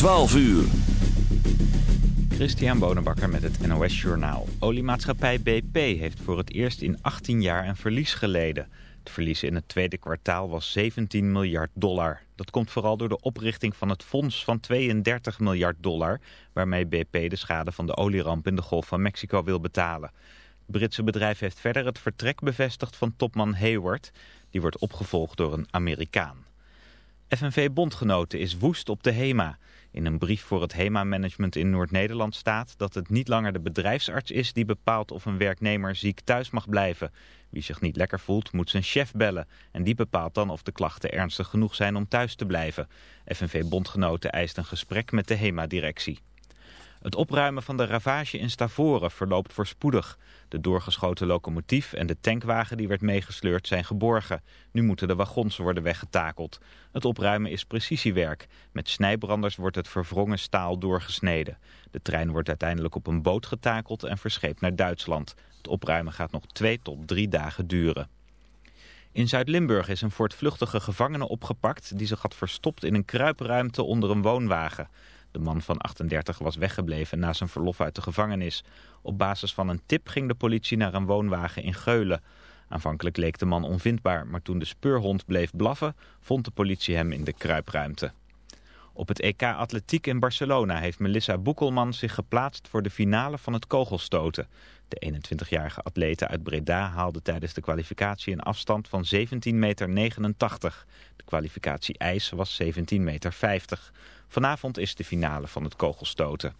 12 uur. Christian Bonenbakker met het NOS Journaal. Oliemaatschappij BP heeft voor het eerst in 18 jaar een verlies geleden. Het verlies in het tweede kwartaal was 17 miljard dollar. Dat komt vooral door de oprichting van het fonds van 32 miljard dollar... waarmee BP de schade van de olieramp in de Golf van Mexico wil betalen. Het Britse bedrijf heeft verder het vertrek bevestigd van topman Hayward. Die wordt opgevolgd door een Amerikaan. FNV-bondgenoten is woest op de HEMA. In een brief voor het HEMA-management in Noord-Nederland staat dat het niet langer de bedrijfsarts is die bepaalt of een werknemer ziek thuis mag blijven. Wie zich niet lekker voelt moet zijn chef bellen en die bepaalt dan of de klachten ernstig genoeg zijn om thuis te blijven. FNV-bondgenoten eist een gesprek met de HEMA-directie. Het opruimen van de ravage in Stavoren verloopt voorspoedig. De doorgeschoten locomotief en de tankwagen die werd meegesleurd zijn geborgen. Nu moeten de wagons worden weggetakeld. Het opruimen is precisiewerk. Met snijbranders wordt het verwrongen staal doorgesneden. De trein wordt uiteindelijk op een boot getakeld en verscheept naar Duitsland. Het opruimen gaat nog twee tot drie dagen duren. In Zuid-Limburg is een voortvluchtige gevangene opgepakt... die zich had verstopt in een kruipruimte onder een woonwagen... De man van 38 was weggebleven na zijn verlof uit de gevangenis. Op basis van een tip ging de politie naar een woonwagen in Geulen. Aanvankelijk leek de man onvindbaar, maar toen de speurhond bleef blaffen... vond de politie hem in de kruipruimte. Op het EK Atletiek in Barcelona heeft Melissa Boekelman zich geplaatst voor de finale van het kogelstoten. De 21-jarige atlete uit Breda haalde tijdens de kwalificatie een afstand van 17,89 meter. De kwalificatie ijs was 17,50 meter. Vanavond is de finale van het kogelstoten.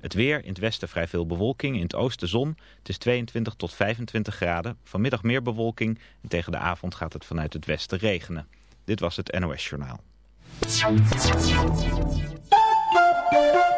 Het weer, in het westen vrij veel bewolking, in het oosten zon. Het is 22 tot 25 graden. Vanmiddag meer bewolking en tegen de avond gaat het vanuit het westen regenen. Dit was het NOS Journaal.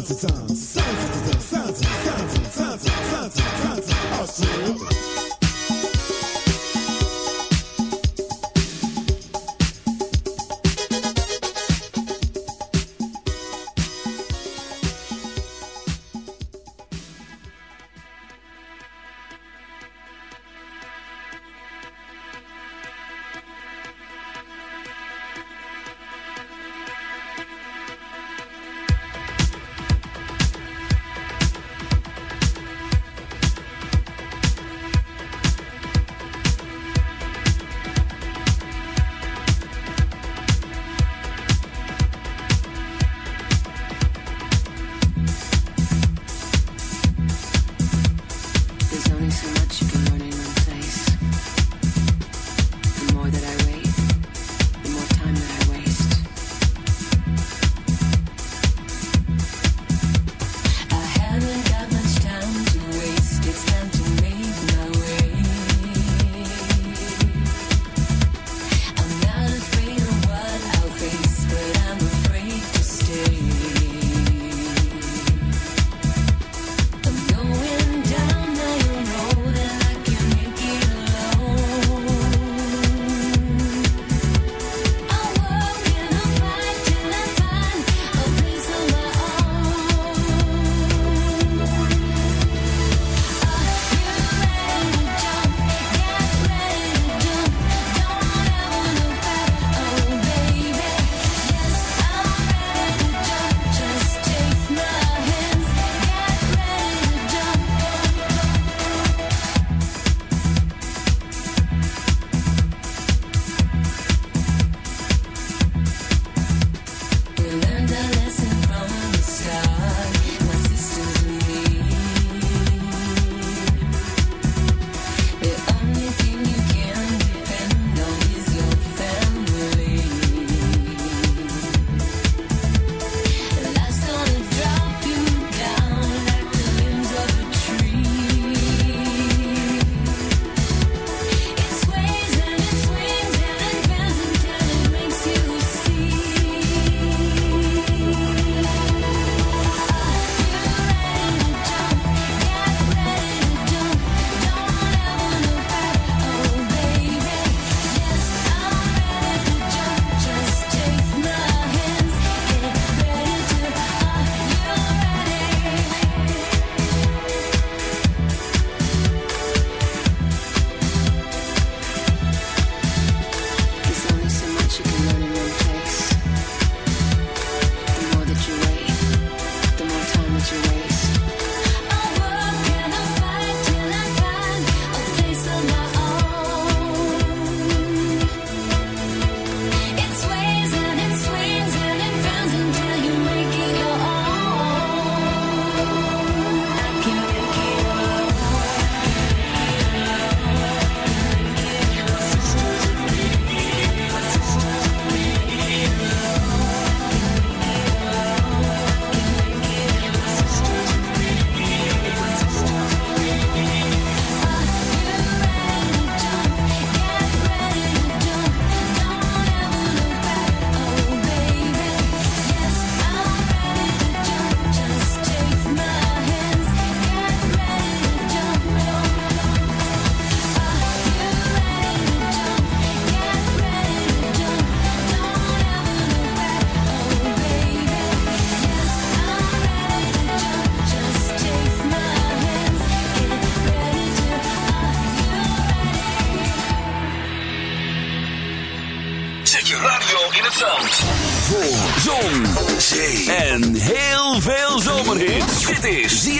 it's a sounds.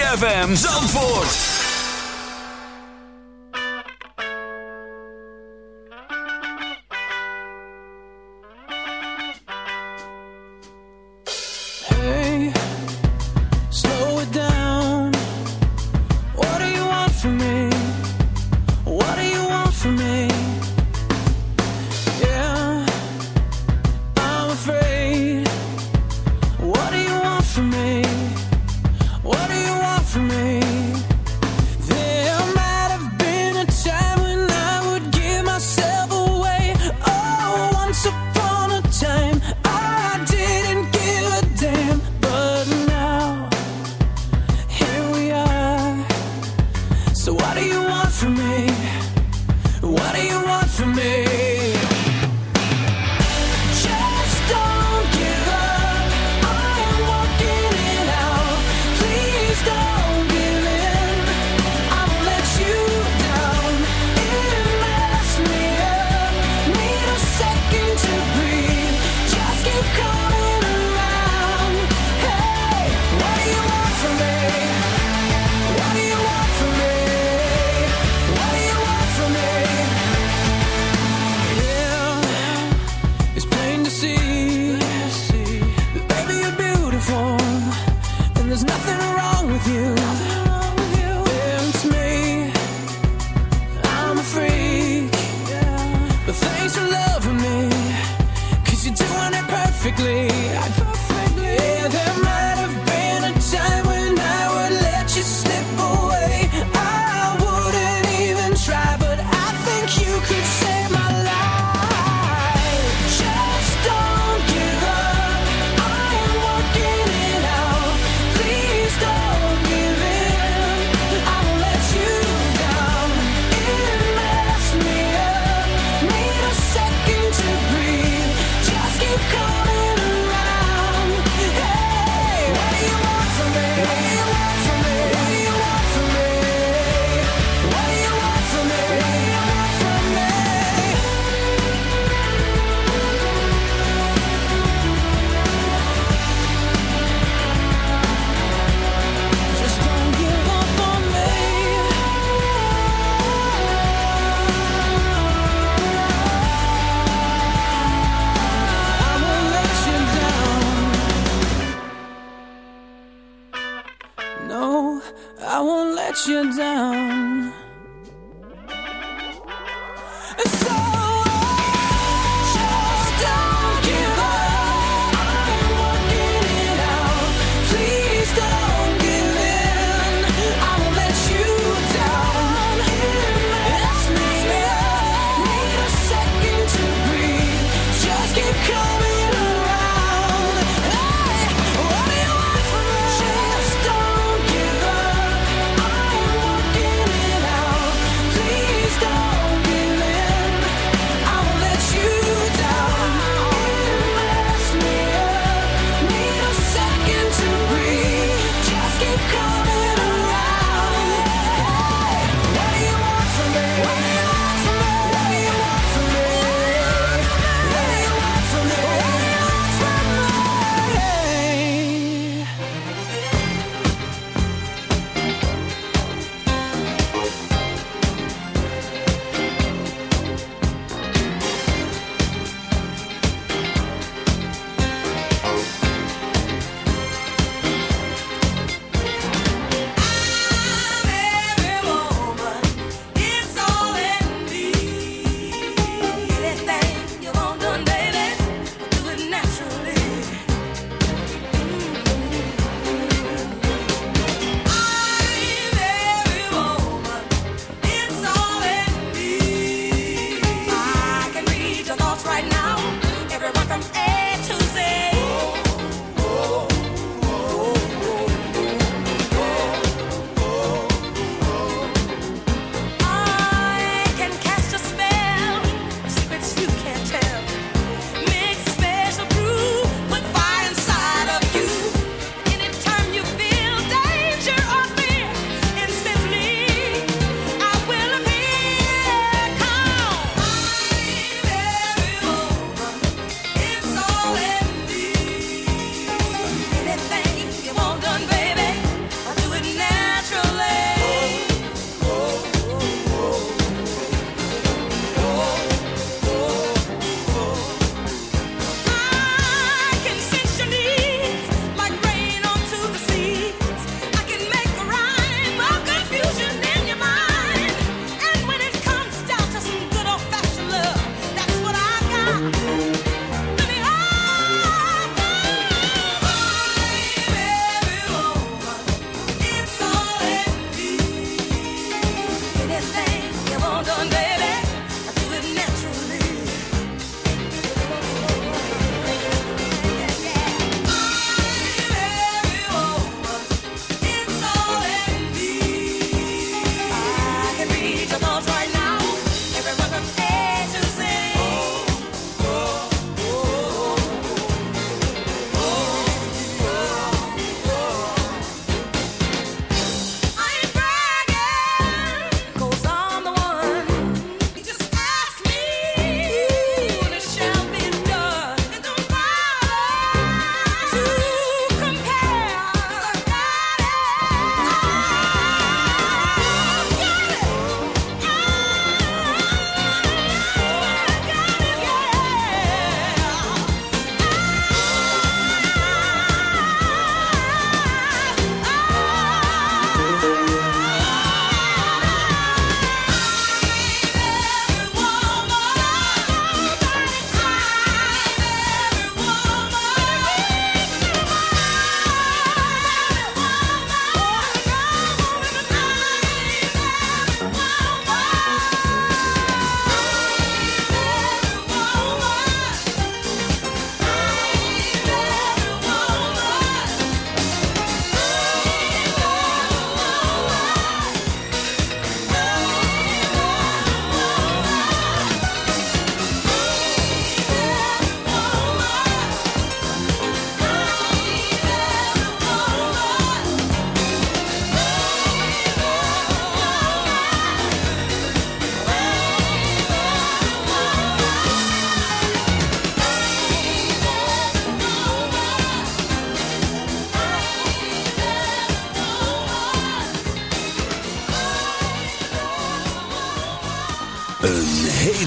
ZFM Zandvoort.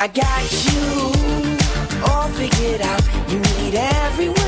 I got you all figured out. You need everyone's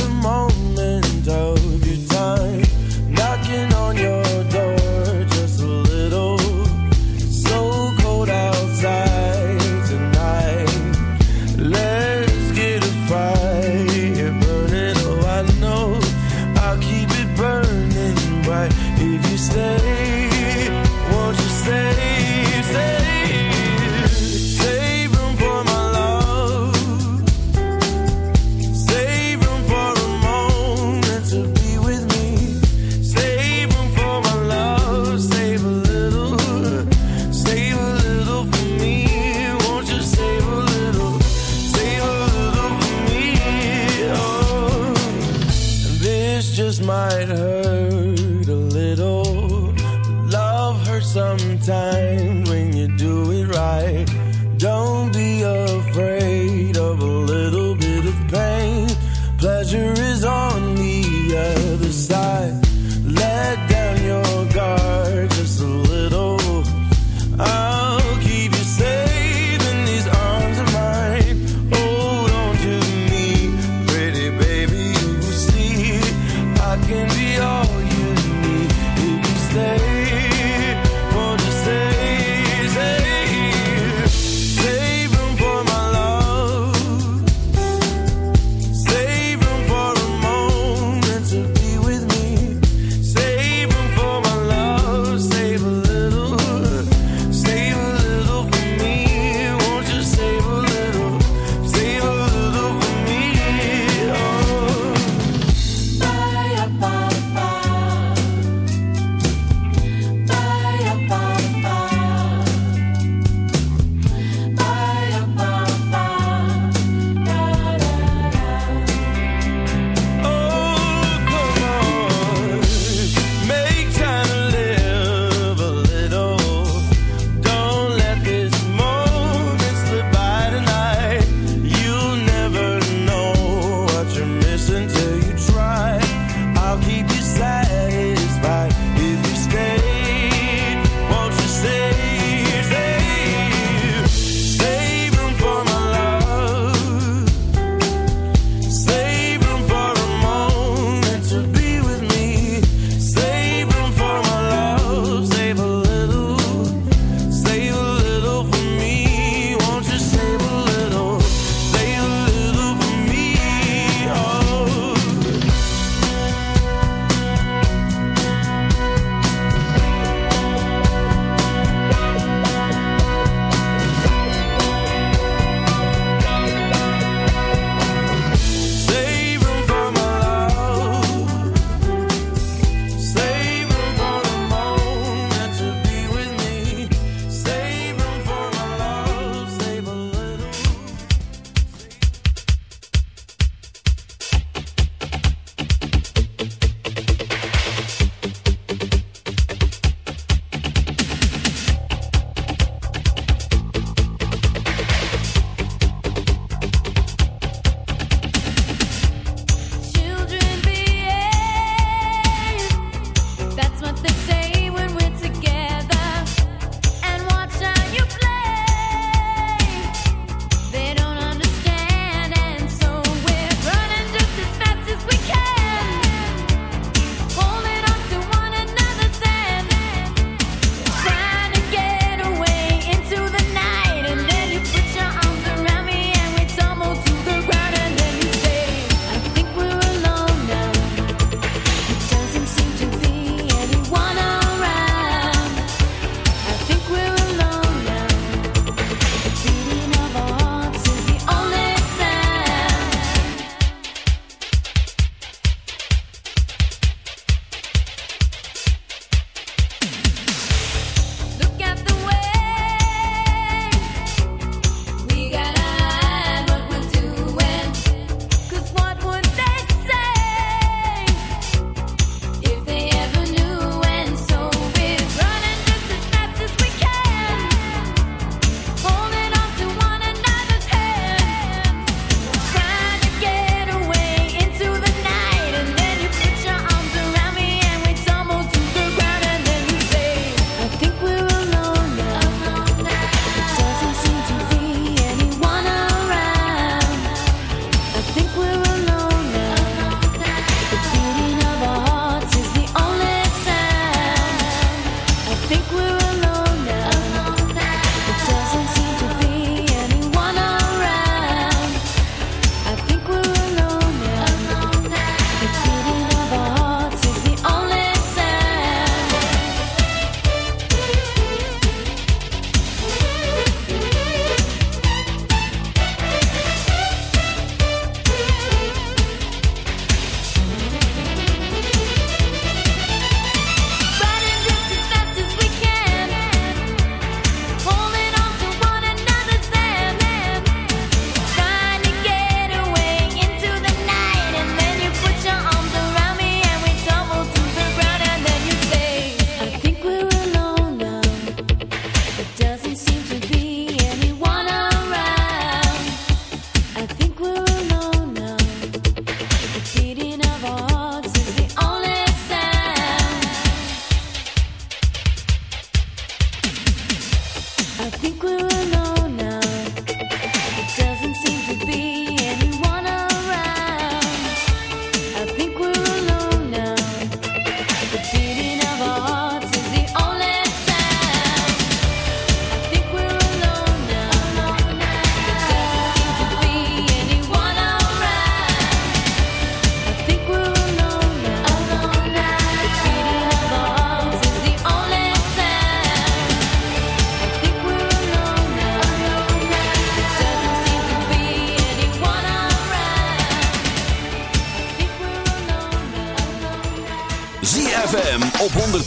the most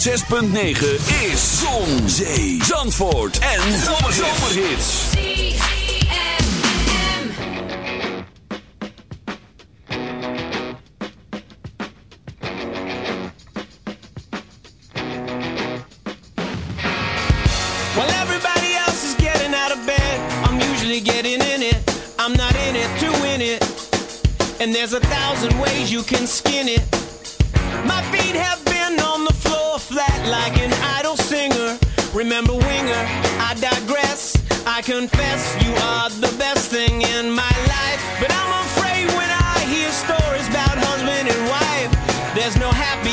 106.9 is Zon, Zee, Zandvoort en Zomerhits. Well, everybody else is getting out of bed, I'm usually getting in it. I'm not in it to win it. And there's a thousand ways you can there's no happy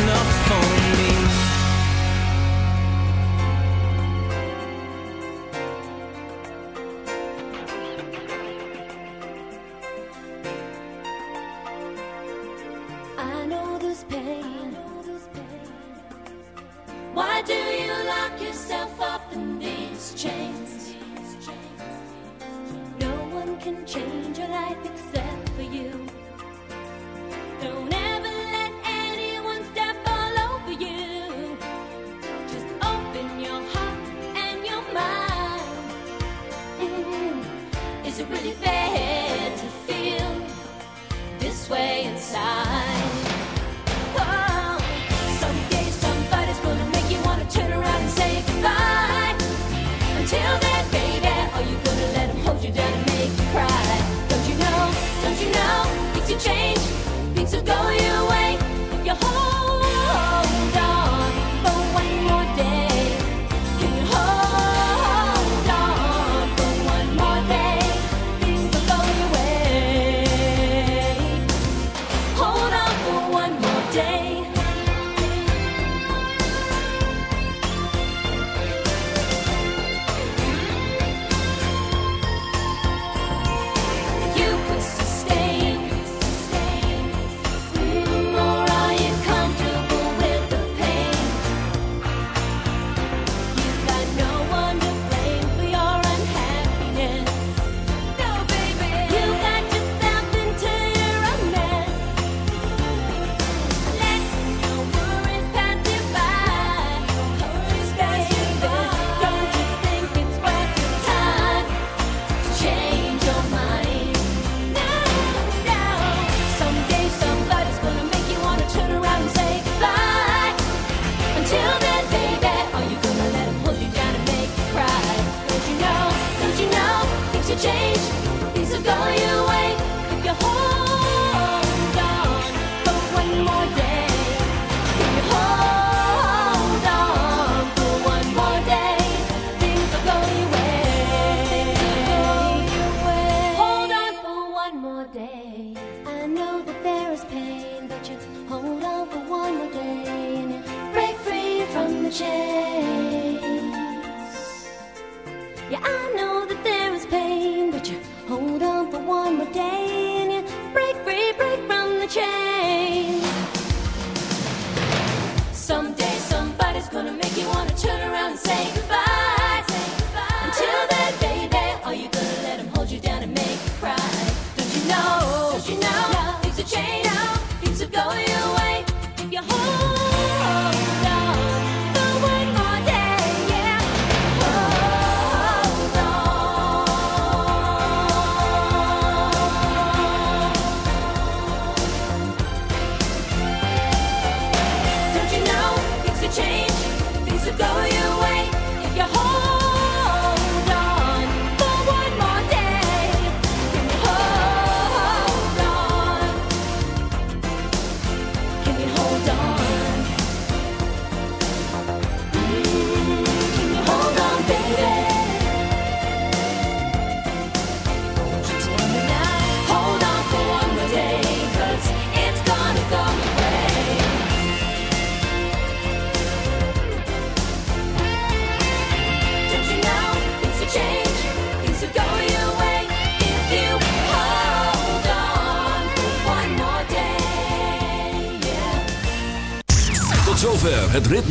enough for me. I know this pain. Why do you lock yourself up in these chains? No one can change your life except for you. Don't